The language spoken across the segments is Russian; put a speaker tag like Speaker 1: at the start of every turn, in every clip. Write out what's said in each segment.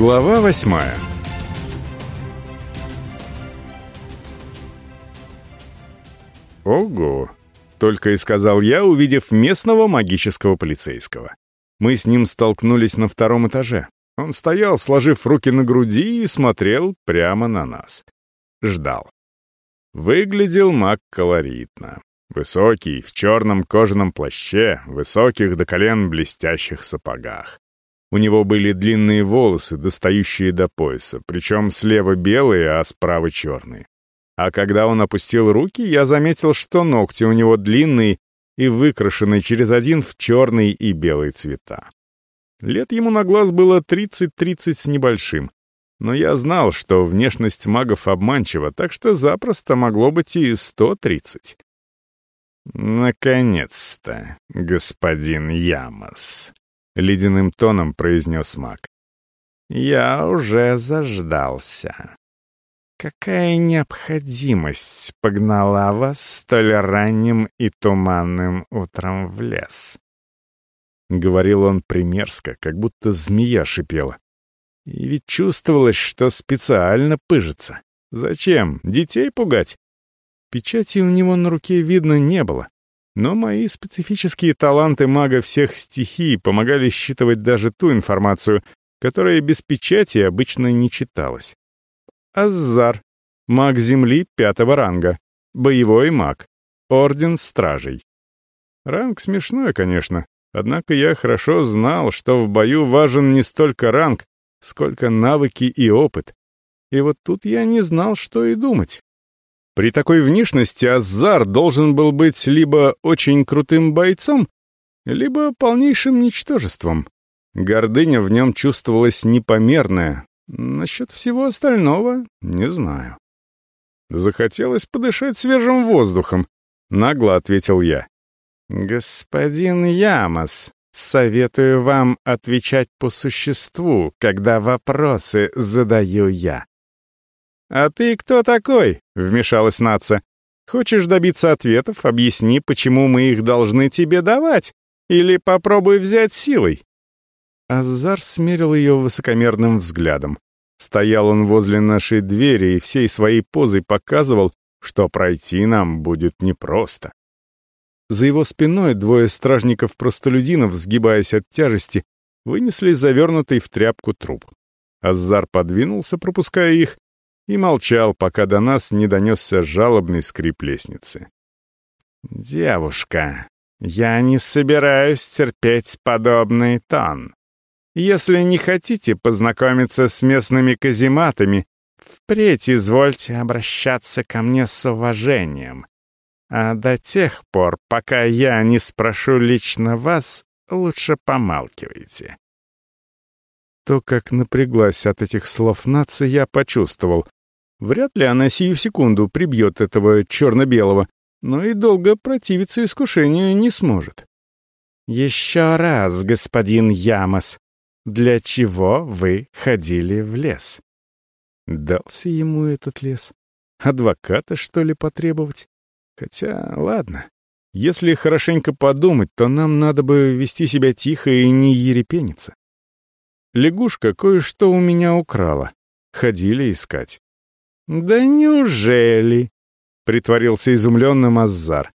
Speaker 1: Глава восьмая «Ого!» — только и сказал я, увидев местного магического полицейского. Мы с ним столкнулись на втором этаже. Он стоял, сложив руки на груди, и смотрел прямо на нас. Ждал. Выглядел маг колоритно. Высокий, в черном кожаном плаще, высоких до колен блестящих сапогах. У него были длинные волосы, достающие до пояса, причем слева белые, а справа черные. А когда он опустил руки, я заметил, что ногти у него длинные и выкрашены через один в черный и белый цвета. Лет ему на глаз было 30-30 с небольшим, но я знал, что внешность магов обманчива, так что запросто могло быть и 130. «Наконец-то, господин Ямос», — ледяным тоном произнес маг. «Я уже заждался. Какая необходимость погнала вас столь ранним и туманным утром в лес?» Говорил он примерзко, как будто змея шипела. И ведь чувствовалось, что специально пыжится. Зачем? Детей пугать? Печати у него на руке видно не было. Но мои специфические таланты мага всех стихий помогали считывать даже ту информацию, которая без печати обычно не читалась. Аззар. Маг Земли пятого ранга. Боевой маг. Орден Стражей. Ранг смешной, конечно. Однако я хорошо знал, что в бою важен не столько ранг, сколько навыки и опыт. И вот тут я не знал, что и думать. При такой внешности Азар должен был быть либо очень крутым бойцом, либо полнейшим ничтожеством. Гордыня в нем чувствовалась непомерная. Насчет всего остального не знаю. Захотелось подышать свежим воздухом, нагло ответил я. «Господин Ямос, советую вам отвечать по существу, когда вопросы задаю я». «А ты кто такой?» — вмешалась нация. «Хочешь добиться ответов? Объясни, почему мы их должны тебе давать. Или попробуй взять силой». Азар смерил ее высокомерным взглядом. Стоял он возле нашей двери и всей своей позой показывал, что пройти нам будет непросто. За его спиной двое стражников-простолюдинов, сгибаясь от тяжести, вынесли завернутый в тряпку труп. Азар подвинулся, пропуская их, и молчал, пока до нас не донесся жалобный скрип лестницы. «Девушка, я не собираюсь терпеть подобный тон. Если не хотите познакомиться с местными казематами, впредь извольте обращаться ко мне с уважением. А до тех пор, пока я не спрошу лично вас, лучше помалкивайте. То, как напряглась от этих слов нация, я почувствовал. Вряд ли она сию секунду прибьет этого черно-белого, но и долго противиться искушению не сможет. «Еще раз, господин Ямос, для чего вы ходили в лес?» Дался ему этот лес. Адвоката, что ли, потребовать? Хотя, ладно. Если хорошенько подумать, то нам надо бы вести себя тихо и не ерепениться. Лягушка кое-что у меня украла. Ходили искать. «Да неужели?» — притворился изумленным Азар.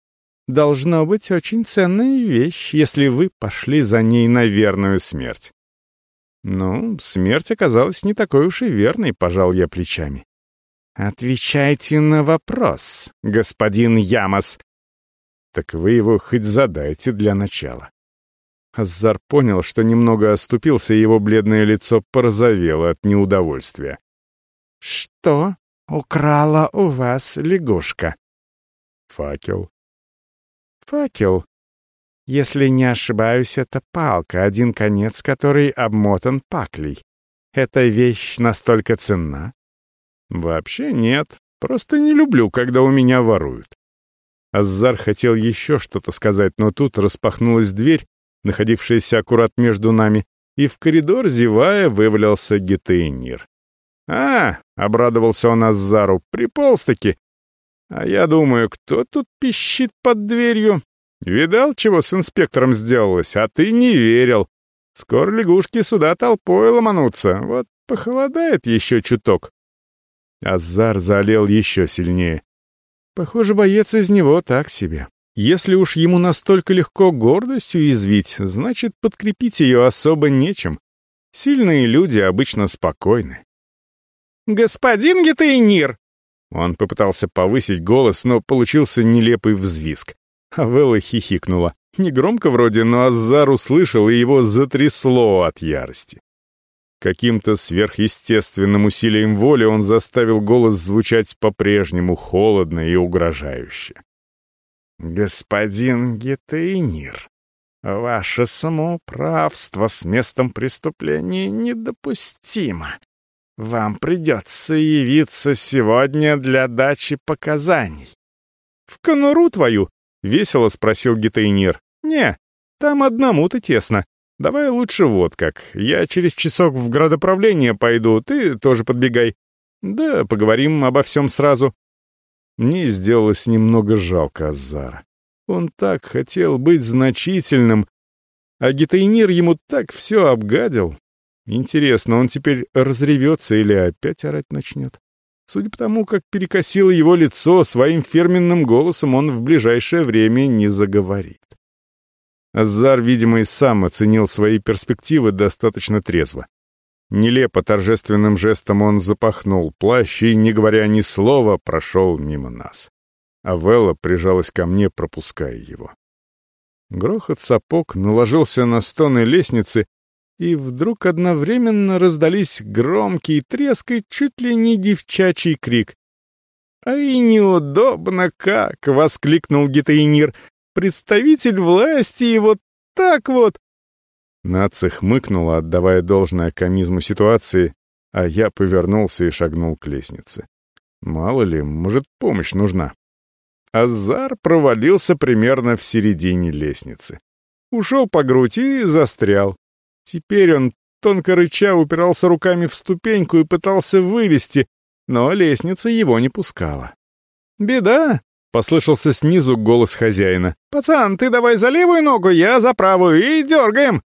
Speaker 1: «Должно быть очень ценная вещь, если вы пошли за ней на верную смерть». Ну, смерть оказалась не такой уж и верной, пожал я плечами. «Отвечайте на вопрос, господин Ямос». «Так вы его хоть задайте для начала». Азар понял, что немного оступился, и его бледное лицо порозовело от неудовольствия. «Что украла у вас лягушка?» «Факел». «Факел. Если не ошибаюсь, это палка, один конец которой обмотан паклей. Эта вещь настолько ценна, «Вообще нет. Просто не люблю, когда у меня воруют». Азар хотел еще что-то сказать, но тут распахнулась дверь, находившаяся аккурат между нами, и в коридор, зевая, вывалился Гетейнир. «А!» — обрадовался он Азару. «Приполз-таки!» «А я думаю, кто тут пищит под дверью? Видал, чего с инспектором сделалось, а ты не верил. Скоро лягушки сюда толпой ломанутся, вот похолодает еще чуток. Азар залил еще сильнее. Похоже, боец из него так себе. Если уж ему настолько легко гордостью извить, значит, подкрепить ее особо нечем. Сильные люди обычно спокойны. «Господин Гетейнир!» Он попытался повысить голос, но получился нелепый взвизг. Авелла хихикнула. Негромко вроде, но Азар услышал, и его затрясло от ярости. Каким-то сверхъестественным усилием воли он заставил голос звучать по-прежнему холодно и угрожающе. «Господин Гетейнир, ваше самоуправство с местом преступления недопустимо. Вам придется явиться сегодня для дачи показаний». «В конуру твою?» — весело спросил Гетейнир. «Не, там одному-то тесно. Давай лучше вот как. Я через часок в градоправление пойду, ты тоже подбегай. Да, поговорим обо всем сразу». Мне сделалось немного жалко Азара. Он так хотел быть значительным, а Гитайнир ему так все обгадил. Интересно, он теперь разревется или опять орать начнет? Судя по тому, как перекосило его лицо, своим фирменным голосом он в ближайшее время не заговорит. Азар, видимо, и сам оценил свои перспективы достаточно трезво. Нелепо торжественным жестом он запахнул плащ и, не говоря ни слова, прошел мимо нас. А Велла прижалась ко мне, пропуская его. Грохот сапог наложился на стоны лестницы, и вдруг одновременно раздались громкий треск и чуть ли не девчачий крик. «Ай, неудобно как!» — воскликнул Гитаинир. «Представитель власти и вот так вот!» Нация хмыкнула, отдавая должное комизму ситуации, а я повернулся и шагнул к лестнице. Мало ли, может, помощь нужна. Азар провалился примерно в середине лестницы. Ушел по грудь и застрял. Теперь он, тонко рыча, упирался руками в ступеньку и пытался вылезти, но лестница его не пускала. «Беда!» — послышался снизу голос хозяина. «Пацан, ты давай за левую ногу, я за правую, и дергаем!»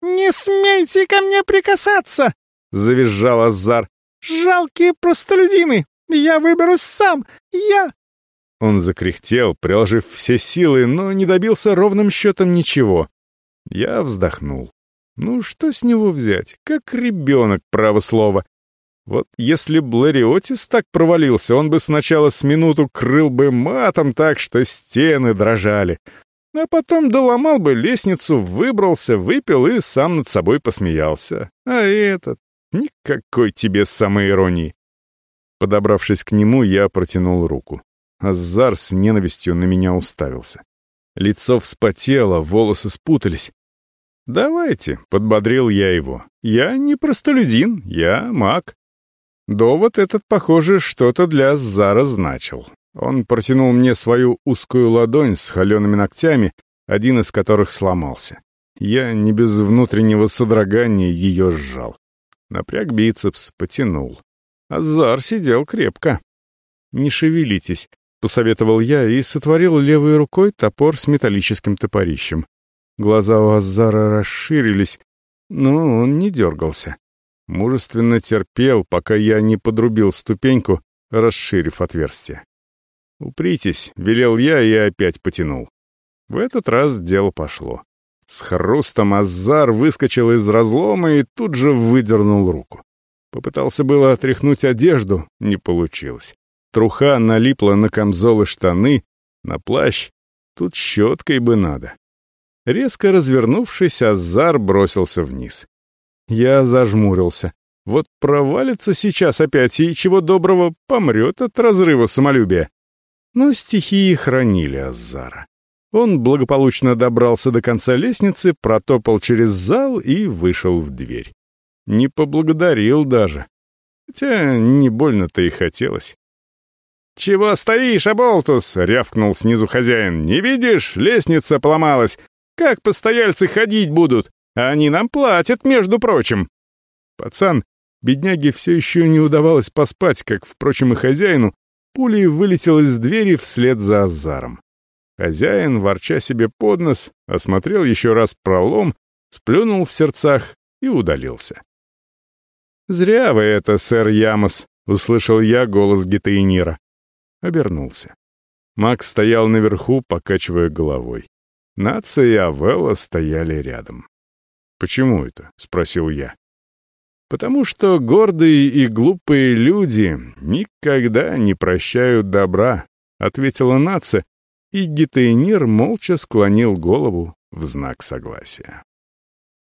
Speaker 1: «Не смейте ко мне прикасаться!» — завизжал Азар. «Жалкие простолюдины! Я выберусь сам! Я...» Он закряхтел, приложив все силы, но не добился ровным счетом ничего. Я вздохнул. Ну, что с него взять? Как ребенок, право слово. Вот если Блэриотис так провалился, он бы сначала с минуту крыл бы матом так, что стены дрожали, а потом доломал бы лестницу, выбрался, выпил и сам над собой посмеялся. А этот... Никакой тебе самоиронии. Подобравшись к нему, я протянул руку. Азар с ненавистью на меня уставился. Лицо вспотело, волосы спутались. «Давайте», — подбодрил я его. «Я не простолюдин, я маг». Довод этот, похоже, что-то для Азара значил. Он протянул мне свою узкую ладонь с холеными ногтями, один из которых сломался. Я не без внутреннего содрогания ее сжал. Напряг бицепс, потянул. Азар сидел крепко. «Не шевелитесь», — посоветовал я и сотворил левой рукой топор с металлическим топорищем. Глаза у Азара расширились, но он не дергался. Мужественно терпел, пока я не подрубил ступеньку, расширив отверстие. «Упритесь», — велел я и опять потянул. В этот раз дело пошло. С хрустом Азар выскочил из разлома и тут же выдернул руку. Попытался было отряхнуть одежду, не получилось. Труха налипла на камзол и штаны, на плащ. Тут щеткой бы надо. Резко развернувшись, Азар бросился вниз. Я зажмурился. Вот провалится сейчас опять и, чего доброго, помрет от разрыва самолюбия. Но стихии хранили Азара. Он благополучно добрался до конца лестницы, протопал через зал и вышел в дверь. Не поблагодарил даже. Хотя не больно-то и хотелось. «Чего стоишь, Аболтус?» — рявкнул снизу хозяин. «Не видишь? Лестница поломалась. Как постояльцы ходить будут? Они нам платят, между прочим». Пацан, бедняге все еще не удавалось поспать, как, впрочем, и хозяину, пулей вылетел из двери вслед за Азаром. Хозяин, ворча себе под нос, осмотрел еще раз пролом, сплюнул в сердцах и удалился. «Зря вы это, сэр Ямос», — услышал я голос Гетаинира. Обернулся. Макс стоял наверху, покачивая головой. Нация и Авелла стояли рядом. «Почему это?» — спросил я. «Потому что гордые и глупые люди никогда не прощают добра», — ответила нация, и Гетейнир молча склонил голову в знак согласия.